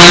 ആ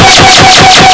Música